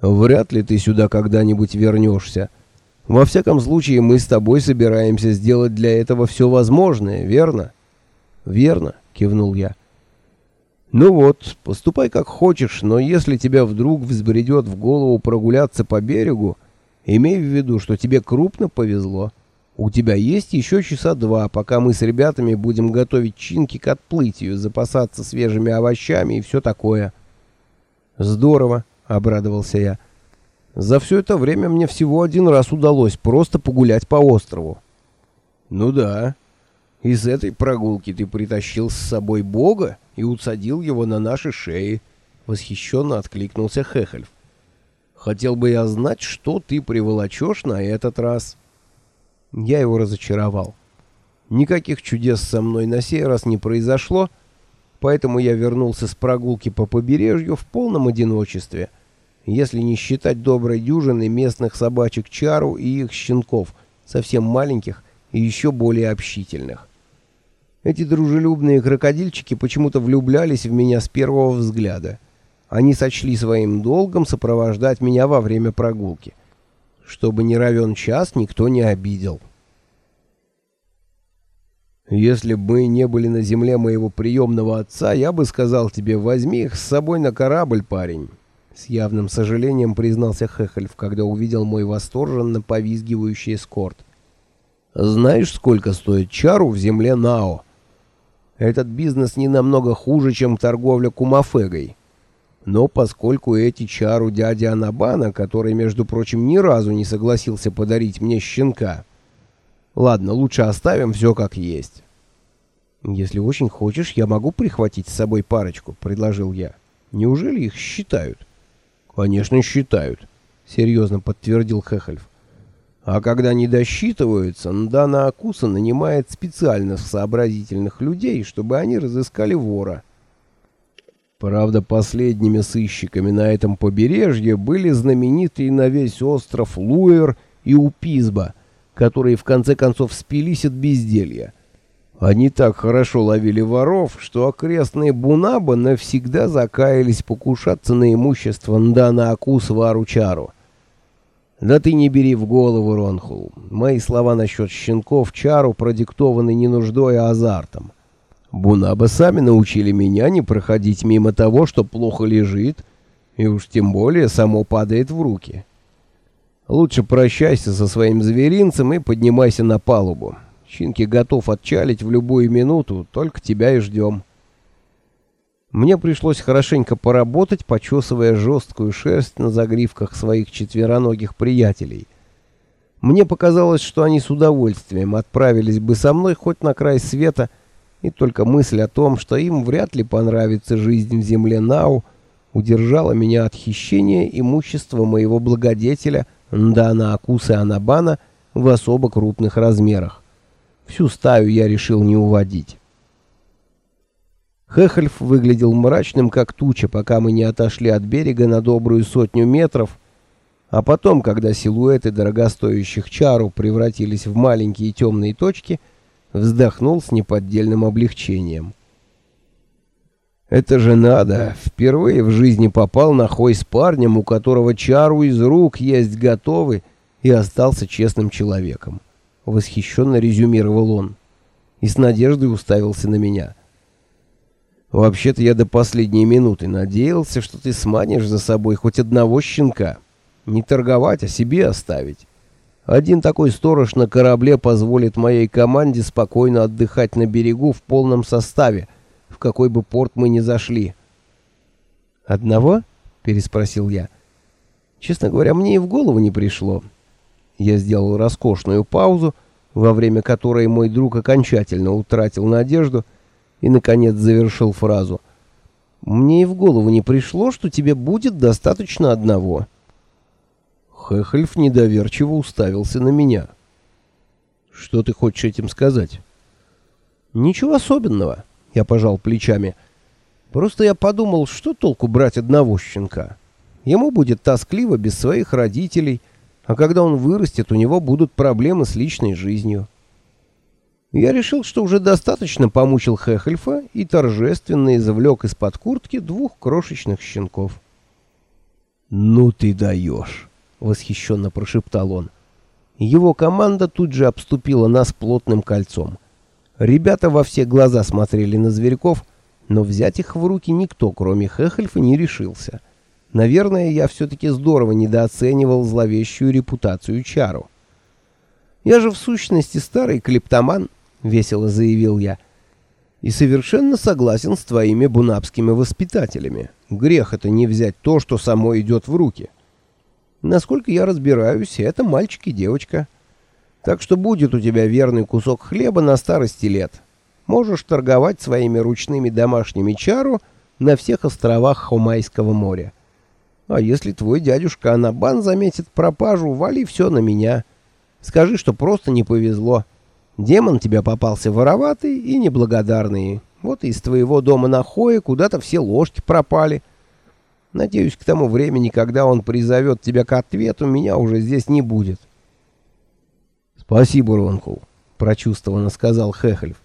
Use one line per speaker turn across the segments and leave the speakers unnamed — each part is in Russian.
Вряд ли ты сюда когда-нибудь вернешься. Во всяком случае, мы с тобой собираемся сделать для этого все возможное, верно? Верно, кивнул я. Ну вот, поступай как хочешь, но если тебе вдруг взбредет в голову прогуляться по берегу, имей в виду, что тебе крупно повезло. У тебя есть еще часа два, пока мы с ребятами будем готовить чинки к отплытию, запасаться свежими овощами и все такое. Здорово, обрадовался я. За все это время мне всего один раз удалось просто погулять по острову. Ну да. Из этой прогулки ты притащил с собой Бога и усадил его на наши шеи. Восхищенно откликнулся Хехельф. Хотел бы я знать, что ты приволочешь на этот раз. Я его разочаровал. Никаких чудес со мной на сей раз не произошло, поэтому я вернулся с прогулки по побережью в полном одиночестве — если не считать доброй дюжины местных собачек Чару и их щенков, совсем маленьких и еще более общительных. Эти дружелюбные крокодильчики почему-то влюблялись в меня с первого взгляда. Они сочли своим долгом сопровождать меня во время прогулки. Чтобы не равен час, никто не обидел. Если бы мы не были на земле моего приемного отца, я бы сказал тебе, возьми их с собой на корабль, парень. С явным сожалением признался Хехельф, когда увидел мой восторженно повизгивающий эскорт. «Знаешь, сколько стоит чару в земле Нао? Этот бизнес не намного хуже, чем торговля кумафегой. Но поскольку эти чару дяди Анабана, который, между прочим, ни разу не согласился подарить мне щенка... Ладно, лучше оставим все как есть». «Если очень хочешь, я могу прихватить с собой парочку», — предложил я. «Неужели их считают?» Конечно, считают, серьезно подтвердил Хехельф. А когда не досчитываются, Ndana Акуса нанимает специально сообразительных людей, чтобы они разыскали вора. Правда, последними сыщиками на этом побережье были знаменитые на весь остров Луэр и Упизба, которые в конце концов спились от безделья. Они так хорошо ловили воров, что окрестные Бунаба навсегда закаялись покушаться на имущество Ндана Акусова Аручару. Да ты не бери в голову, Ронхул. Мои слова насчет щенков Чару продиктованы не нуждой, а азартом. Бунаба сами научили меня не проходить мимо того, что плохо лежит, и уж тем более само падает в руки. Лучше прощайся со своим зверинцем и поднимайся на палубу. Чинки готов отчалить в любую минуту, только тебя и ждем. Мне пришлось хорошенько поработать, почесывая жесткую шерсть на загривках своих четвероногих приятелей. Мне показалось, что они с удовольствием отправились бы со мной хоть на край света, и только мысль о том, что им вряд ли понравится жизнь в земле Нау, удержала меня от хищения имущества моего благодетеля Ndana Акусы Анабана в особо крупных размерах. Всю стаю я решил не уводить. Хехельф выглядел мрачным, как туча, пока мы не отошли от берега на добрую сотню метров, а потом, когда силуэты дорогостоящих чару превратились в маленькие темные точки, вздохнул с неподдельным облегчением. Это же надо! Впервые в жизни попал на хой с парнем, у которого чару из рук есть готовы, и остался честным человеком восхищенно резюмировал он и с надеждой уставился на меня. Вообще-то я до последней минуты надеялся, что ты сманишь за собой хоть одного щенка. Не торговать, а себе оставить. Один такой сторож на корабле позволит моей команде спокойно отдыхать на берегу в полном составе, в какой бы порт мы ни зашли. Одного? переспросил я. Честно говоря, мне и в голову не пришло. Я сделал роскошную паузу, во время которой мой друг окончательно утратил надежду и, наконец, завершил фразу. «Мне и в голову не пришло, что тебе будет достаточно одного». Хехельф недоверчиво уставился на меня. «Что ты хочешь этим сказать?» «Ничего особенного», — я пожал плечами. «Просто я подумал, что толку брать одного щенка? Ему будет тоскливо без своих родителей» а когда он вырастет, у него будут проблемы с личной жизнью. Я решил, что уже достаточно помучил Хехельфа и торжественно извлек из-под куртки двух крошечных щенков. «Ну ты даешь!» — восхищенно прошептал он. Его команда тут же обступила нас плотным кольцом. Ребята во все глаза смотрели на зверьков, но взять их в руки никто, кроме Хехельфа, не решился. Наверное, я все-таки здорово недооценивал зловещую репутацию Чару. «Я же в сущности старый клептоман», — весело заявил я, — «и совершенно согласен с твоими бунапскими воспитателями. Грех это не взять то, что само идет в руки. Насколько я разбираюсь, это мальчик и девочка. Так что будет у тебя верный кусок хлеба на старости лет. Можешь торговать своими ручными домашними чару на всех островах Хомайского моря. А если твой дядюшка Анабан заметит пропажу, вали все на меня. Скажи, что просто не повезло. Демон тебя попался вороватый и неблагодарный. Вот из твоего дома на Хое куда-то все ложки пропали. Надеюсь, к тому времени, когда он призовет тебя к ответу, меня уже здесь не будет. «Спасибо, Ронкул», — прочувствованно сказал Хехельф.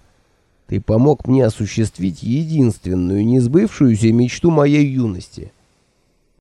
«Ты помог мне осуществить единственную несбывшуюся мечту моей юности —